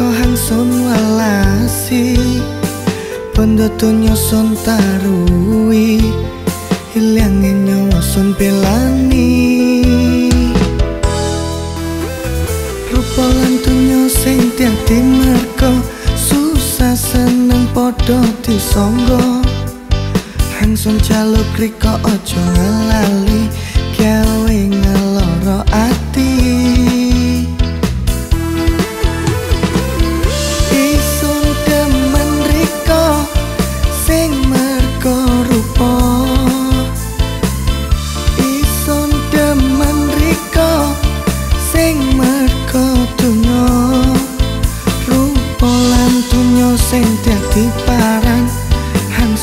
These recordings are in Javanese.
Mong riko hangsun walasi Pendoto nyosun tarui Hilangin nyawa sun pelani Rupa lantunyo sing tiati merko Susah seneng podo disonggo Hangsun jaluk riko ojo ngelali Gawe ngeloro ati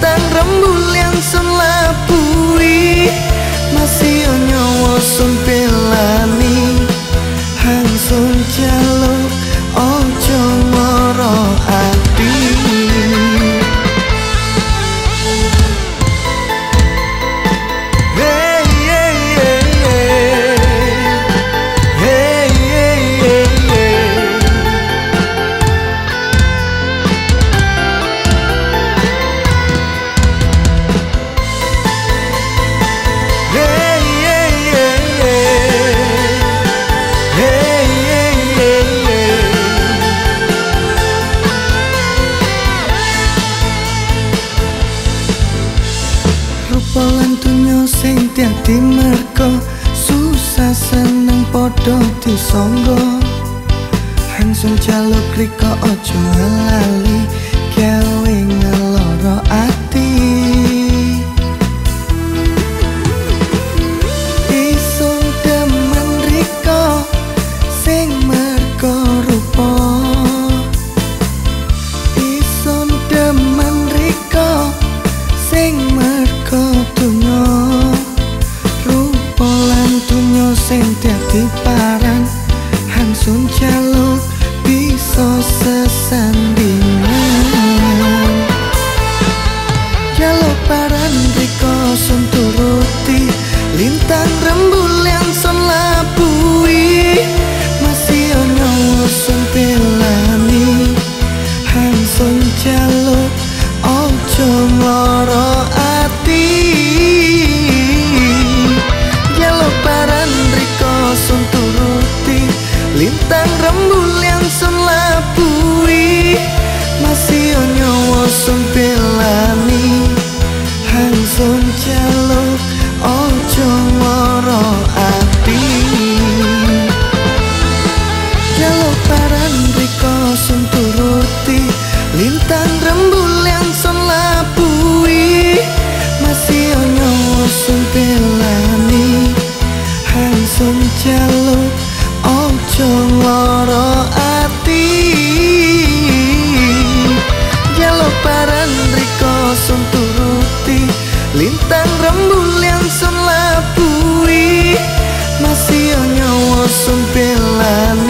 Lintang rembul tiati merko Susah seneng podo disonggo Hangsun jaluk riko ojo ngelali Gawe ngeloro ati. Isun demen riko Sing merko rupo nyawa sun nyawa